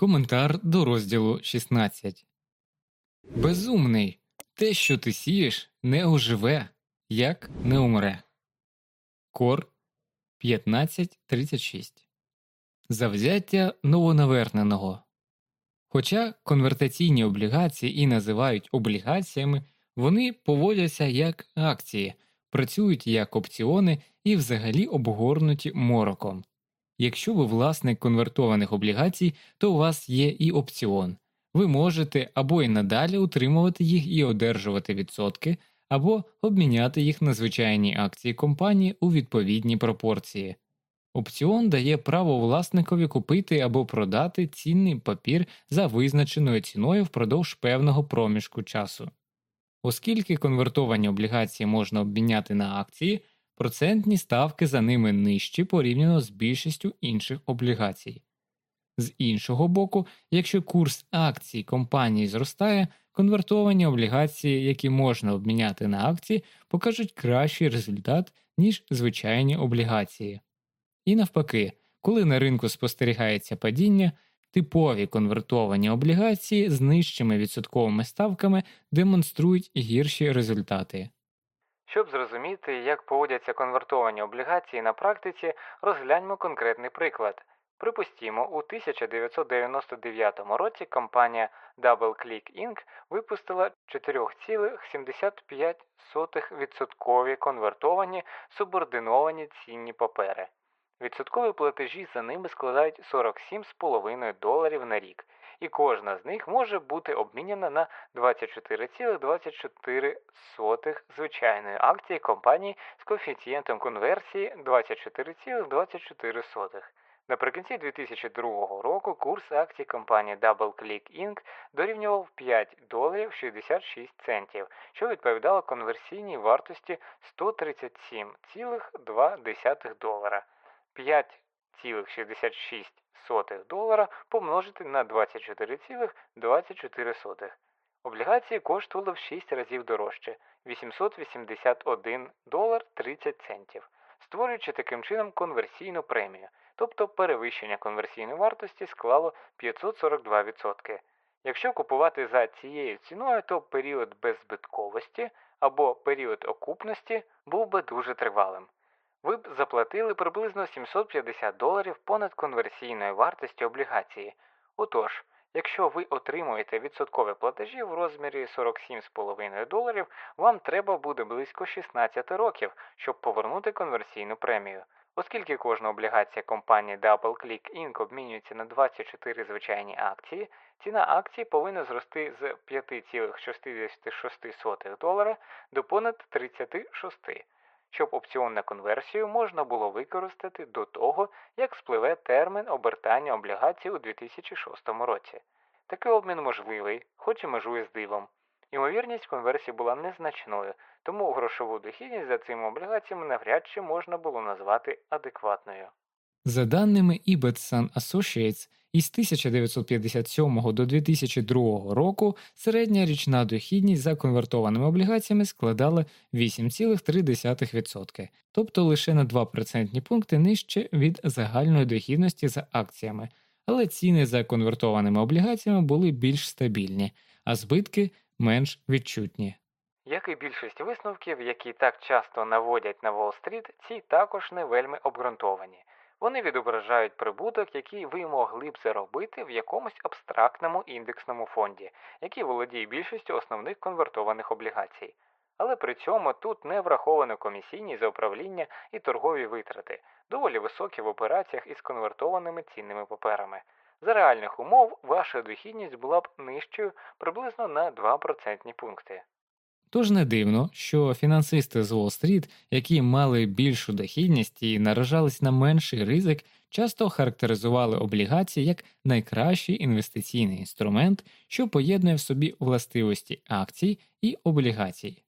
Коментар до розділу 16 Безумний. Те, що ти сієш, не оживе, як не умре. Кор 1536 Завзяття новонаверненого. Хоча конвертаційні облігації і називають облігаціями, вони поводяться як акції, працюють як опціони і взагалі обгорнуті мороком. Якщо ви власник конвертованих облігацій, то у вас є і опціон. Ви можете або й надалі утримувати їх і одержувати відсотки, або обміняти їх на звичайні акції компанії у відповідній пропорції. Опціон дає право власникові купити або продати цінний папір за визначеною ціною впродовж певного проміжку часу. Оскільки конвертовані облігації можна обміняти на акції, процентні ставки за ними нижчі порівняно з більшістю інших облігацій. З іншого боку, якщо курс акцій компанії зростає, конвертовані облігації, які можна обміняти на акції, покажуть кращий результат, ніж звичайні облігації. І навпаки, коли на ринку спостерігається падіння, типові конвертовані облігації з нижчими відсотковими ставками демонструють гірші результати. Щоб зрозуміти, як поводяться конвертовані облігації на практиці, розгляньмо конкретний приклад. Припустімо, у 1999 році компанія DoubleClick Inc. випустила 4,75% конвертовані субординовані цінні папери. Відсоткові платежі за ними складають 47,5 доларів на рік, і кожна з них може бути обміняна на 24,24 звичайної акції компанії з коефіцієнтом конверсії 24,24. Наприкінці 2002 року курс акцій компанії DoubleClick Inc. дорівнював 5 доларів 66 центів, що відповідало конверсійній вартості 137,2 долара. 5,66 долара помножити на 24,24. Облігації коштували в 6 разів дорожче 881 долар 30 центів, створюючи таким чином конверсійну премію, тобто перевищення конверсійної вартості склало 542%. Якщо купувати за цією ціною, то період беззбитковості або період окупності був би дуже тривалим ви б заплатили приблизно 750 доларів понад конверсійної вартості облігації. Отож, якщо ви отримуєте відсоткові платежі в розмірі 47,5 доларів, вам треба буде близько 16 років, щоб повернути конверсійну премію. Оскільки кожна облігація компанії DoubleClick Inc. обмінюється на 24 звичайні акції, ціна акції повинна зрости з 5,66 долара до понад 36 щоб опціон на конверсію можна було використати до того, як спливе термін обертання облігацій у 2006 році. Такий обмін можливий, хоч і межує з дивом. Ймовірність конверсії була незначною, тому грошову дохідність за цими облігаціями навряд чи можна було назвати адекватною. За даними Ibbotson Associates, із 1957 до 2002 року середня річна дохідність за конвертованими облігаціями складала 8,3%, тобто лише на 2 процентні пункти нижче від загальної дохідності за акціями, але ціни за конвертованими облігаціями були більш стабільні, а збитки менш відчутні. Як і більшість висновків, які так часто наводять на Уолл-стріт, ці також не вельми обґрунтовані. Вони відображають прибуток, який ви могли б заробити в якомусь абстрактному індексному фонді, який володіє більшістю основних конвертованих облігацій. Але при цьому тут не враховано комісійні за управління і торгові витрати, доволі високі в операціях із конвертованими цінними паперами. За реальних умов ваша дохідність була б нижчою приблизно на 2% пункти. Тож не дивно, що фінансисти з Уолл-стріт, які мали більшу дохідність і наражались на менший ризик, часто характеризували облігації як найкращий інвестиційний інструмент, що поєднує в собі властивості акцій і облігацій.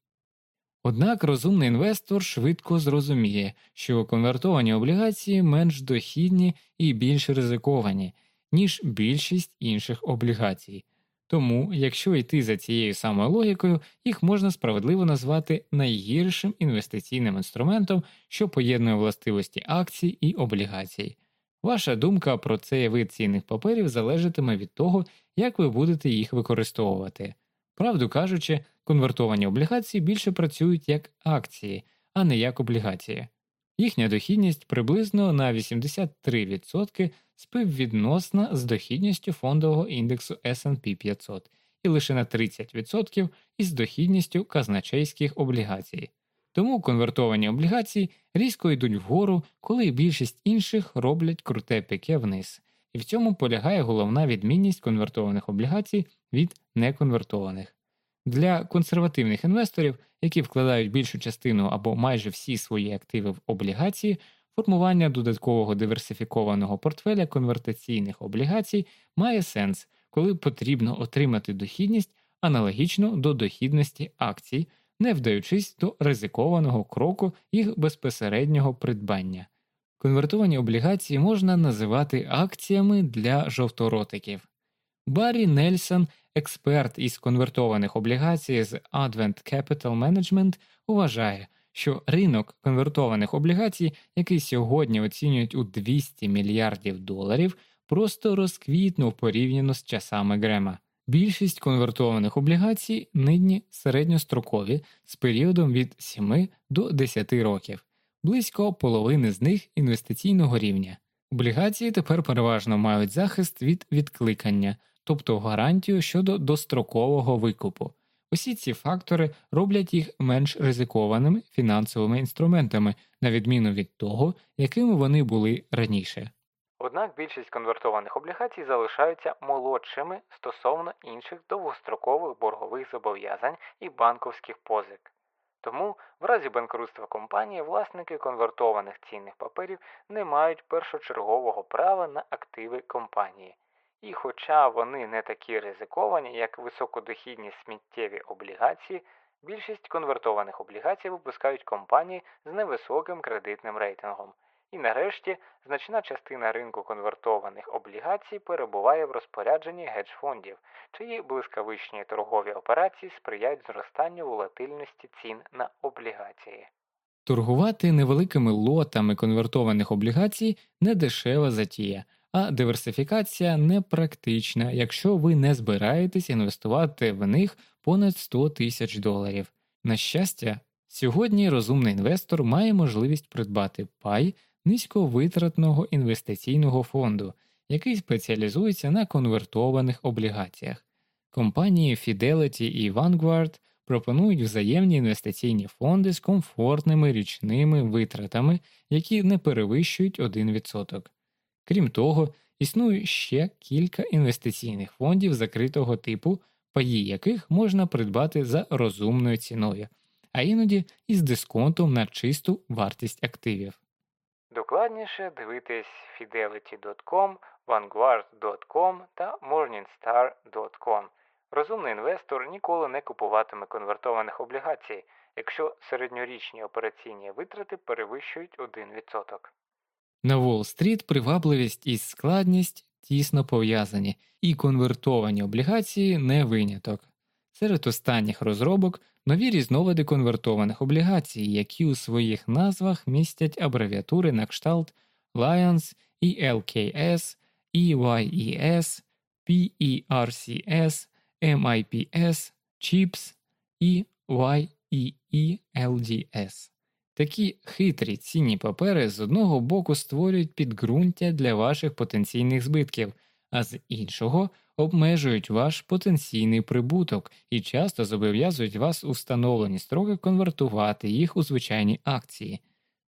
Однак розумний інвестор швидко зрозуміє, що конвертовані облігації менш дохідні і більш ризиковані, ніж більшість інших облігацій. Тому, якщо йти за цією самою логікою, їх можна справедливо назвати найгіршим інвестиційним інструментом, що поєднує властивості акцій і облігацій. Ваша думка про цей вид цінних паперів залежатиме від того, як ви будете їх використовувати. Правду кажучи, конвертовані облігації більше працюють як акції, а не як облігації. Їхня дохідність приблизно на 83% співвідносна з дохідністю фондового індексу SP 500 і лише на 30% із дохідністю казначейських облігацій. Тому конвертовані облігації різко йдуть вгору, коли більшість інших роблять круте пике вниз, і в цьому полягає головна відмінність конвертованих облігацій від неконвертованих. Для консервативних інвесторів, які вкладають більшу частину або майже всі свої активи в облігації, формування додаткового диверсифікованого портфеля конвертаційних облігацій має сенс, коли потрібно отримати дохідність аналогічно до дохідності акцій, не вдаючись до ризикованого кроку їх безпосереднього придбання. Конвертовані облігації можна називати акціями для жовторотиків. Баррі Нельсон, експерт із конвертованих облігацій з Advent Capital Management, вважає, що ринок конвертованих облігацій, який сьогодні оцінюють у 200 мільярдів доларів, просто розквітнув порівняно з часами Грема. Більшість конвертованих облігацій нині середньострокові з періодом від 7 до 10 років, близько половини з них інвестиційного рівня. Облігації тепер переважно мають захист від відкликання, тобто гарантію щодо дострокового викупу. Усі ці фактори роблять їх менш ризикованими фінансовими інструментами, на відміну від того, якими вони були раніше. Однак більшість конвертованих облігацій залишаються молодшими стосовно інших довгострокових боргових зобов'язань і банковських позик. Тому в разі банкрутства компанії власники конвертованих цінних паперів не мають першочергового права на активи компанії. І хоча вони не такі ризиковані, як високодохідні сміттєві облігації, більшість конвертованих облігацій випускають компанії з невисоким кредитним рейтингом. І нарешті значна частина ринку конвертованих облігацій перебуває в розпорядженні гедж-фондів, чиї блискавичні торгові операції сприяють зростанню волатильності цін на облігації. Торгувати невеликими лотами конвертованих облігацій не дешева затія, а диверсифікація непрактична, якщо ви не збираєтесь інвестувати в них понад 100 тисяч доларів. На щастя, сьогодні розумний інвестор має можливість придбати пай низьковитратного інвестиційного фонду, який спеціалізується на конвертованих облігаціях. Компанії Fidelity і Vanguard пропонують взаємні інвестиційні фонди з комфортними річними витратами, які не перевищують 1%. Крім того, існує ще кілька інвестиційних фондів закритого типу, паї яких можна придбати за розумною ціною, а іноді із дисконтом на чисту вартість активів. Докладніше дивитись fidelity.com, vanguard.com та morningstar.com. Розумний інвестор ніколи не купуватиме конвертованих облігацій, якщо середньорічні операційні витрати перевищують 1%. На Уолл-стріт привабливість і складність тісно пов'язані, і конвертовані облігації не виняток. Серед останніх розробок нові різновиди конвертованих облігацій, які у своїх назвах містять абревіатури на кшталт Lions, ELKS, EYES, PERCS, MIPS, CHIPS і YEELDS. Такі хитрі цінні папери з одного боку створюють підґрунтя для ваших потенційних збитків, а з іншого обмежують ваш потенційний прибуток і часто зобов'язують вас у встановлені строки конвертувати їх у звичайні акції,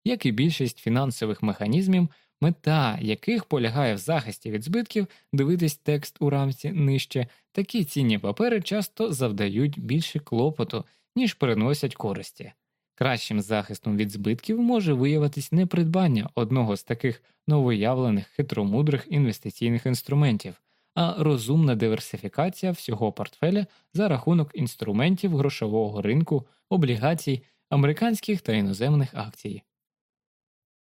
як і більшість фінансових механізмів, мета яких полягає в захисті від збитків, дивитись текст у рамці нижче, такі цінні папери часто завдають більше клопоту, ніж приносять користі. Кращим захистом від збитків може виявитись не придбання одного з таких новоявлених хитромудрих інвестиційних інструментів, а розумна диверсифікація всього портфеля за рахунок інструментів грошового ринку, облігацій, американських та іноземних акцій.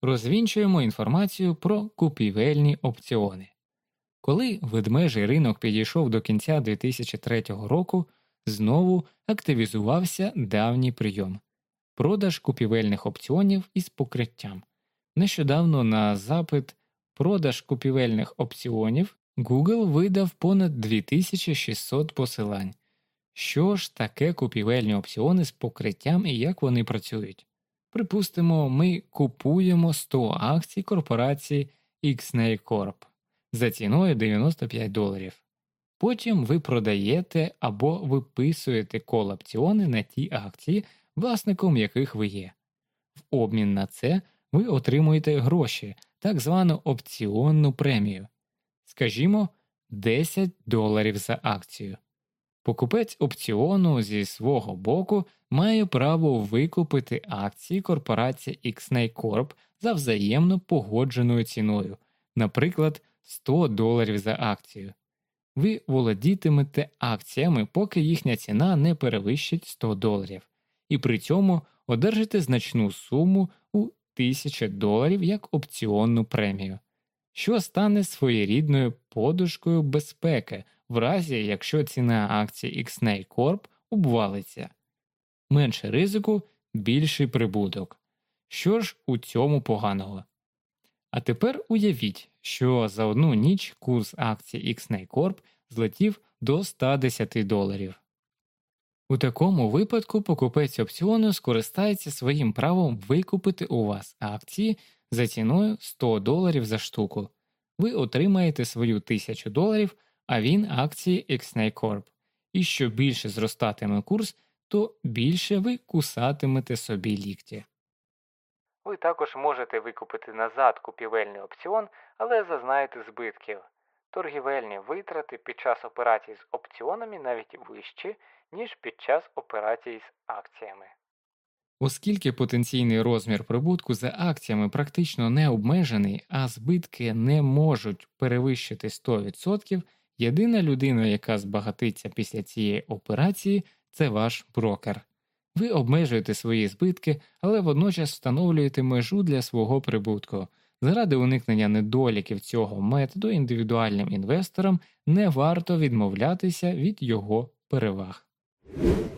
Розвінчуємо інформацію про купівельні опціони. Коли ведмежий ринок підійшов до кінця 2003 року, знову активізувався давній прийом продаж купівельних опціонів із покриттям. Нещодавно на запит продаж купівельних опціонів, Google видав понад 2600 посилань. Що ж таке купівельні опціони з покриттям і як вони працюють? Припустимо, ми купуємо 100 акцій корпорації XNay Corp за ціною 95 доларів. Потім ви продаєте або виписуєте кол-опціони на ті акції, власником яких ви є. В обмін на це ви отримуєте гроші, так звану опціонну премію, скажімо, 10 доларів за акцію. Покупець опціону зі свого боку має право викупити акції корпорації XNay Corp за взаємно погодженою ціною, наприклад, 100 доларів за акцію. Ви володітимете акціями, поки їхня ціна не перевищить 100 доларів, і при цьому одержите значну суму у 1000 доларів як опціонну премію, що стане своєрідною подушкою безпеки в разі, якщо ціна акції XNay Corp обвалиться. Менше ризику, більший прибуток. Що ж у цьому поганого? А тепер уявіть, що за одну ніч курс акцій XNay Corp злетів до 110 доларів. У такому випадку покупець опціону скористається своїм правом викупити у вас акції за ціною 100 доларів за штуку. Ви отримаєте свою 1000 доларів, а він акції XNay Corp. І що більше зростатиме курс, то більше ви кусатимете собі лікті. Ви також можете викупити назад купівельний опціон, але зазнаєте збитків. Торгівельні витрати під час операцій з опціонами навіть вищі, ніж під час операцій з акціями. Оскільки потенційний розмір прибутку за акціями практично не обмежений, а збитки не можуть перевищити 100%, єдина людина, яка збагатиться після цієї операції, це ваш брокер. Ви обмежуєте свої збитки, але водночас встановлюєте межу для свого прибутку. Заради уникнення недоліків цього методу індивідуальним інвесторам не варто відмовлятися від його переваг. you